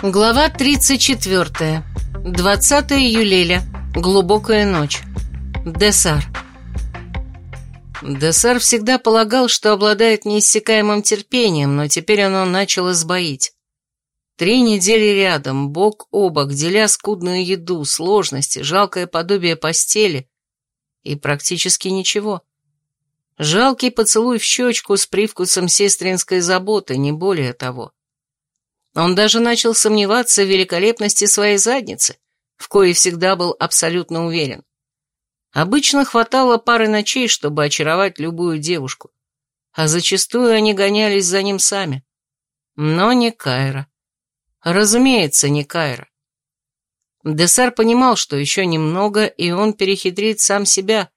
Глава 34. 20 июля. Глубокая ночь. Десар. Десар всегда полагал, что обладает неиссякаемым терпением, но теперь оно начало сбоить. Три недели рядом, бок о бок, деля скудную еду, сложности, жалкое подобие постели и практически ничего. Жалкий поцелуй в щечку с привкусом сестринской заботы, не более того. Он даже начал сомневаться в великолепности своей задницы, в коей всегда был абсолютно уверен. Обычно хватало пары ночей, чтобы очаровать любую девушку, а зачастую они гонялись за ним сами. Но не Кайра. Разумеется, не Кайра. Десар понимал, что еще немного, и он перехитрит сам себя,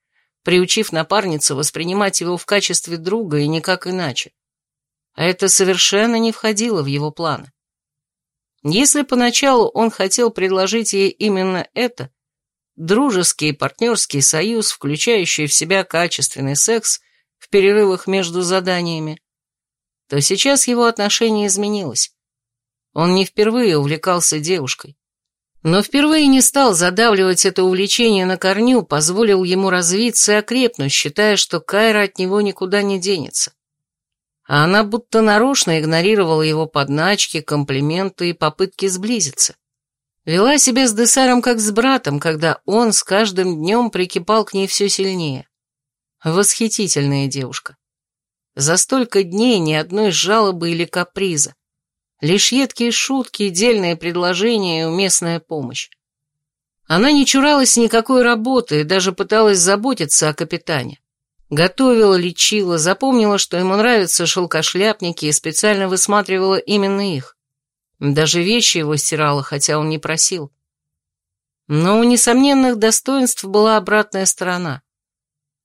приучив напарницу воспринимать его в качестве друга и никак иначе. А это совершенно не входило в его планы. Если поначалу он хотел предложить ей именно это, дружеский партнерский союз, включающий в себя качественный секс в перерывах между заданиями, то сейчас его отношение изменилось. Он не впервые увлекался девушкой, но впервые не стал задавливать это увлечение на корню, позволил ему развиться и окрепнуть, считая, что Кайра от него никуда не денется а она будто нарочно игнорировала его подначки, комплименты и попытки сблизиться. Вела себя с Десаром как с братом, когда он с каждым днем прикипал к ней все сильнее. Восхитительная девушка. За столько дней ни одной жалобы или каприза. Лишь едкие шутки, дельные предложения и уместная помощь. Она не чуралась никакой работы и даже пыталась заботиться о капитане. Готовила, лечила, запомнила, что ему нравятся шелкошляпники и специально высматривала именно их. Даже вещи его стирала, хотя он не просил. Но у несомненных достоинств была обратная сторона.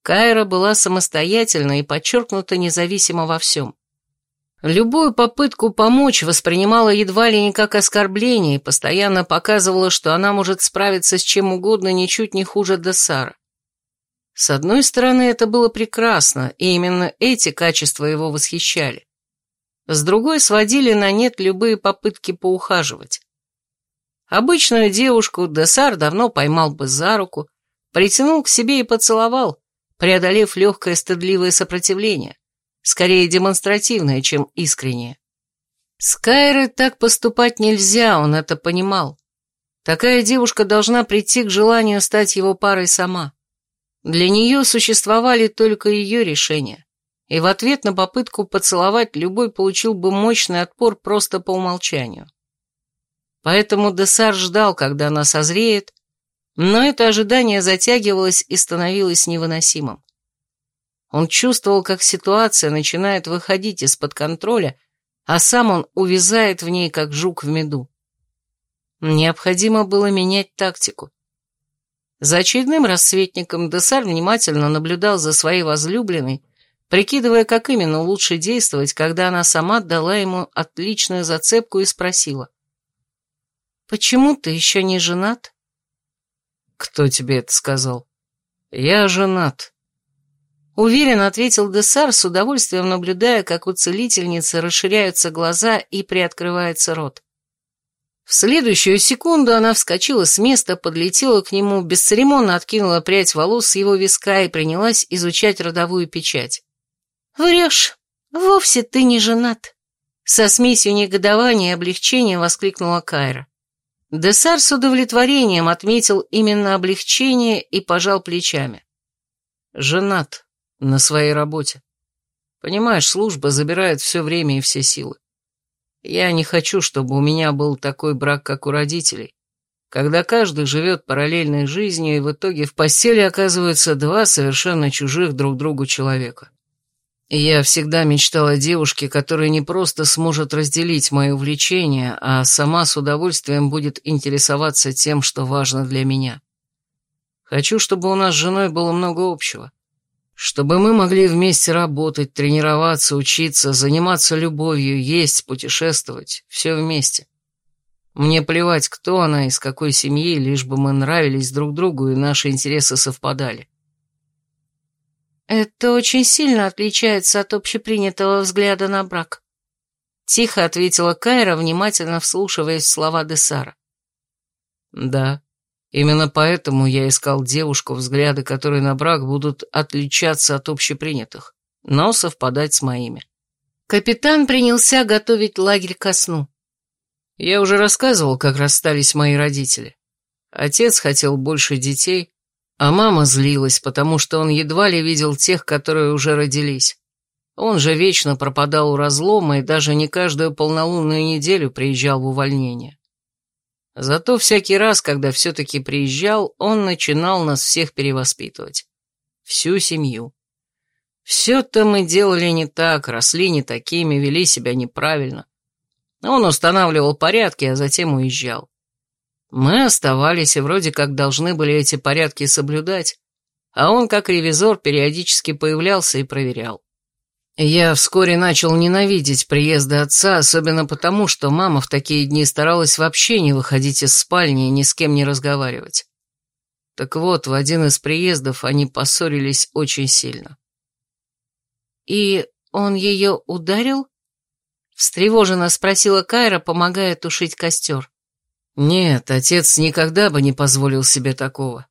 Кайра была самостоятельна и подчеркнуто независима во всем. Любую попытку помочь воспринимала едва ли не как оскорбление и постоянно показывала, что она может справиться с чем угодно ничуть не хуже Десара. С одной стороны, это было прекрасно, и именно эти качества его восхищали. С другой, сводили на нет любые попытки поухаживать. Обычную девушку Десар давно поймал бы за руку, притянул к себе и поцеловал, преодолев легкое стыдливое сопротивление, скорее демонстративное, чем искреннее. С Кайрой так поступать нельзя, он это понимал. Такая девушка должна прийти к желанию стать его парой сама. Для нее существовали только ее решения, и в ответ на попытку поцеловать любой получил бы мощный отпор просто по умолчанию. Поэтому Десар ждал, когда она созреет, но это ожидание затягивалось и становилось невыносимым. Он чувствовал, как ситуация начинает выходить из-под контроля, а сам он увязает в ней, как жук в меду. Необходимо было менять тактику. За очередным рассветником Десар внимательно наблюдал за своей возлюбленной, прикидывая, как именно лучше действовать, когда она сама дала ему отличную зацепку и спросила. «Почему ты еще не женат?» «Кто тебе это сказал?» «Я женат». Уверен, ответил Десар, с удовольствием наблюдая, как у целительницы расширяются глаза и приоткрывается рот. В следующую секунду она вскочила с места, подлетела к нему, бесцеремонно откинула прядь волос с его виска и принялась изучать родовую печать. «Врешь, вовсе ты не женат!» Со смесью негодования и облегчения воскликнула Кайра. Десар с удовлетворением отметил именно облегчение и пожал плечами. «Женат на своей работе. Понимаешь, служба забирает все время и все силы. Я не хочу, чтобы у меня был такой брак, как у родителей, когда каждый живет параллельной жизнью, и в итоге в постели оказываются два совершенно чужих друг другу человека. Я всегда мечтала о девушке, которая не просто сможет разделить мои увлечения, а сама с удовольствием будет интересоваться тем, что важно для меня. Хочу, чтобы у нас с женой было много общего. Чтобы мы могли вместе работать, тренироваться, учиться, заниматься любовью, есть, путешествовать, все вместе. Мне плевать, кто она, из какой семьи, лишь бы мы нравились друг другу и наши интересы совпадали. Это очень сильно отличается от общепринятого взгляда на брак. Тихо ответила Кайра, внимательно вслушиваясь в слова Десара. Да, именно поэтому я искал девушку, взгляды которой на брак будут отличаться от общепринятых, но совпадать с моими. Капитан принялся готовить лагерь ко сну. Я уже рассказывал, как расстались мои родители. Отец хотел больше детей, а мама злилась, потому что он едва ли видел тех, которые уже родились. Он же вечно пропадал у разлома и даже не каждую полнолунную неделю приезжал в увольнение. Зато всякий раз, когда все-таки приезжал, он начинал нас всех перевоспитывать. Всю семью. Все-то мы делали не так, росли не такими, вели себя неправильно. Он устанавливал порядки, а затем уезжал. Мы оставались и вроде как должны были эти порядки соблюдать, а он, как ревизор, периодически появлялся и проверял. Я вскоре начал ненавидеть приезды отца, особенно потому, что мама в такие дни старалась вообще не выходить из спальни и ни с кем не разговаривать. Так вот, в один из приездов они поссорились очень сильно. «И он ее ударил?» — встревоженно спросила Кайра, помогая тушить костер. «Нет, отец никогда бы не позволил себе такого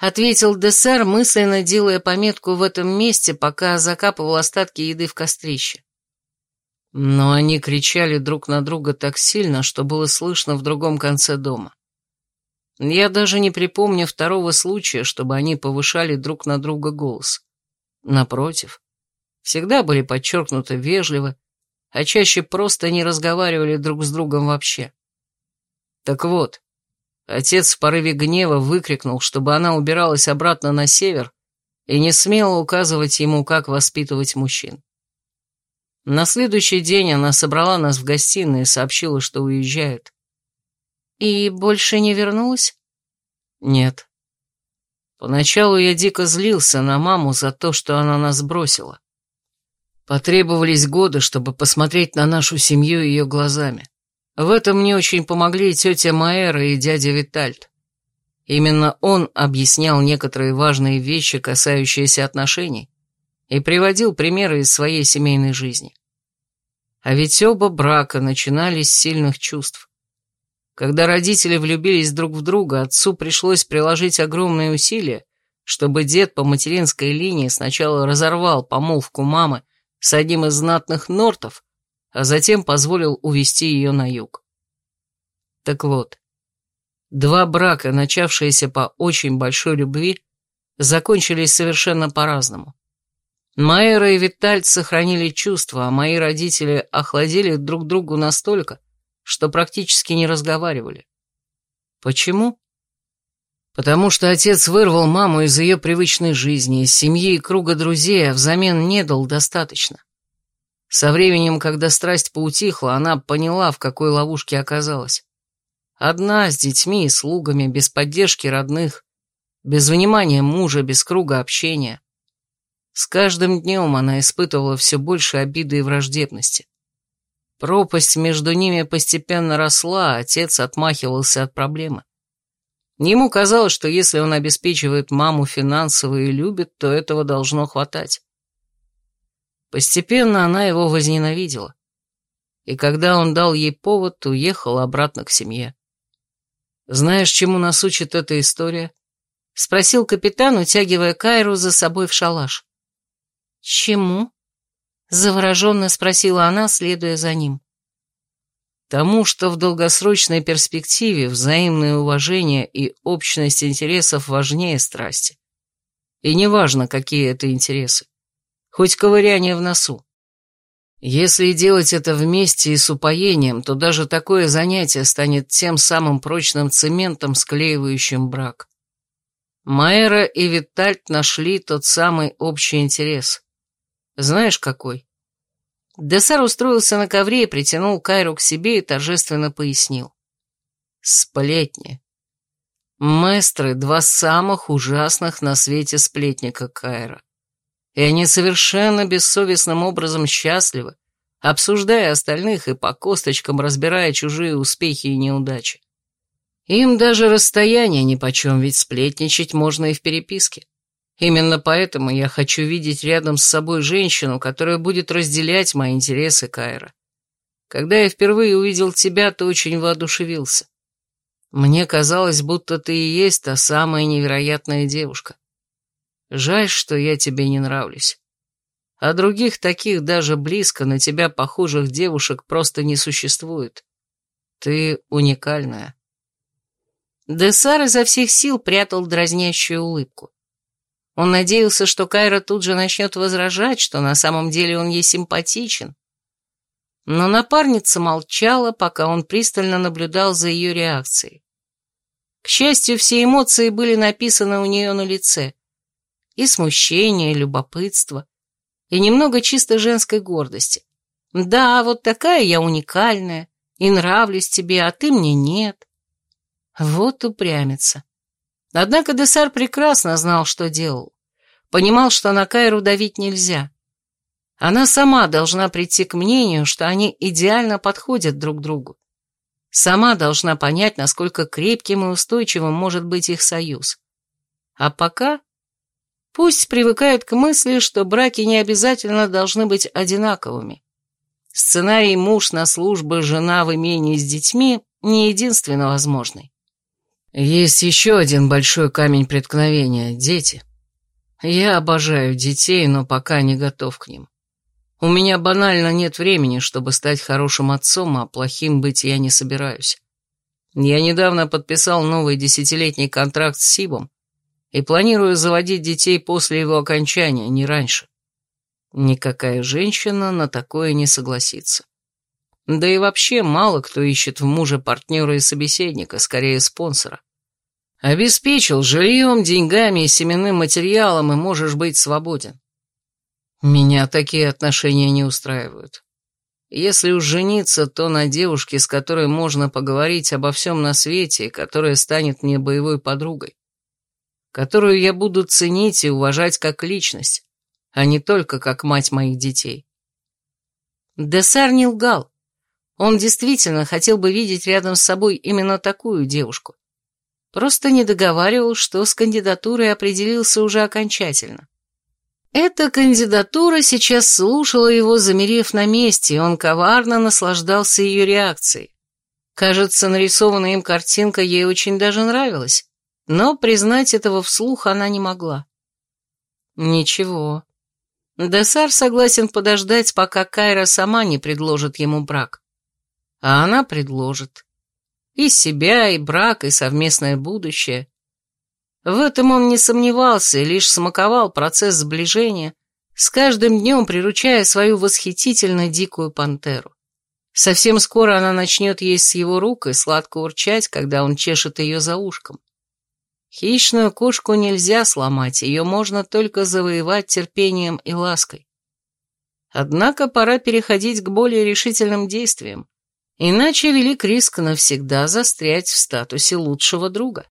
ответил Десар, мысленно делая пометку в этом месте, пока закапывал остатки еды в кострище. Но они кричали друг на друга так сильно, что было слышно в другом конце дома. Я даже не припомню второго случая, чтобы они повышали друг на друга голос. Напротив, всегда были подчеркнуто вежливы, а чаще просто не разговаривали друг с другом вообще. Так вот, Отец в порыве гнева выкрикнул, чтобы она убиралась обратно на север и не смела указывать ему, как воспитывать мужчин. На следующий день она собрала нас в гостиной и сообщила, что уезжает. «И больше не вернулась?» «Нет. Поначалу я дико злился на маму за то, что она нас бросила. Потребовались годы, чтобы посмотреть на нашу семью ее глазами. В этом мне очень помогли тетя Маэра и дядя Витальд. Именно он объяснял некоторые важные вещи, касающиеся отношений, и приводил примеры из своей семейной жизни. А ведь оба брака начинались с сильных чувств. Когда родители влюбились друг в друга, отцу пришлось приложить огромные усилия, чтобы дед по материнской линии сначала разорвал помолвку мамы с одним из знатных нортов, а затем позволил увести ее на юг. Так вот, два брака, начавшиеся по очень большой любви, закончились совершенно по-разному. Майера и Витальд сохранили чувства, а мои родители охладили друг другу настолько, что практически не разговаривали. Почему? Потому что отец вырвал маму из ее привычной жизни, из семьи и круга друзей, а взамен не дал достаточно. Со временем, когда страсть поутихла, она поняла, в какой ловушке оказалась. Одна, с детьми и слугами, без поддержки родных, без внимания мужа, без круга общения. С каждым днем она испытывала все больше обиды и враждебности. Пропасть между ними постепенно росла, а отец отмахивался от проблемы. Ему казалось, что если он обеспечивает маму финансово и любит, то этого должно хватать. Постепенно она его возненавидела. И когда он дал ей повод, уехала обратно к семье. «Знаешь, чему нас учит эта история?» — спросил капитан, утягивая Кайру за собой в шалаш. «Чему?» — завороженно спросила она, следуя за ним. «Тому, что в долгосрочной перспективе взаимное уважение и общность интересов важнее страсти. И неважно, какие это интересы хоть ковыряние в носу. Если делать это вместе и с упоением, то даже такое занятие станет тем самым прочным цементом, склеивающим брак. Майера и Витальд нашли тот самый общий интерес. Знаешь, какой? Десар устроился на ковре и притянул Кайру к себе и торжественно пояснил. Сплетни. Мэстры — два самых ужасных на свете сплетника Кайра и они совершенно бессовестным образом счастливы, обсуждая остальных и по косточкам разбирая чужие успехи и неудачи. Им даже расстояние нипочем, ведь сплетничать можно и в переписке. Именно поэтому я хочу видеть рядом с собой женщину, которая будет разделять мои интересы Кайра. Когда я впервые увидел тебя, то очень воодушевился. Мне казалось, будто ты и есть та самая невероятная девушка. Жаль, что я тебе не нравлюсь. А других таких даже близко на тебя похожих девушек просто не существует. Ты уникальная. Десар изо всех сил прятал дразнящую улыбку. Он надеялся, что Кайра тут же начнет возражать, что на самом деле он ей симпатичен. Но напарница молчала, пока он пристально наблюдал за ее реакцией. К счастью, все эмоции были написаны у нее на лице. И смущение, и любопытство, и немного чисто женской гордости. Да, вот такая я уникальная, и нравлюсь тебе, а ты мне нет. Вот упрямится. Однако Десар прекрасно знал, что делал. Понимал, что на Кайру давить нельзя. Она сама должна прийти к мнению, что они идеально подходят друг другу. Сама должна понять, насколько крепким и устойчивым может быть их союз. А пока пусть привыкают к мысли, что браки не обязательно должны быть одинаковыми. Сценарий «муж на службе, жена в имении с детьми» не единственно возможный. Есть еще один большой камень преткновения – дети. Я обожаю детей, но пока не готов к ним. У меня банально нет времени, чтобы стать хорошим отцом, а плохим быть я не собираюсь. Я недавно подписал новый десятилетний контракт с Сибом и планирую заводить детей после его окончания, не раньше. Никакая женщина на такое не согласится. Да и вообще мало кто ищет в муже партнера и собеседника, скорее спонсора. Обеспечил жильем, деньгами и семенным материалом, и можешь быть свободен. Меня такие отношения не устраивают. Если уж жениться, то на девушке, с которой можно поговорить обо всем на свете, которая станет мне боевой подругой. Которую я буду ценить и уважать как личность, а не только как мать моих детей. Десар не лгал. Он действительно хотел бы видеть рядом с собой именно такую девушку. Просто не договаривал, что с кандидатурой определился уже окончательно. Эта кандидатура сейчас слушала его, замерев на месте, и он коварно наслаждался ее реакцией. Кажется, нарисованная им картинка ей очень даже нравилась, но признать этого вслух она не могла. Ничего. Десар согласен подождать, пока Кайра сама не предложит ему брак. А она предложит. И себя, и брак, и совместное будущее. В этом он не сомневался, лишь смаковал процесс сближения, с каждым днем приручая свою восхитительно дикую пантеру. Совсем скоро она начнет есть с его рук и сладко урчать, когда он чешет ее за ушком. Хищную кошку нельзя сломать, ее можно только завоевать терпением и лаской. Однако пора переходить к более решительным действиям, иначе велик риск навсегда застрять в статусе лучшего друга.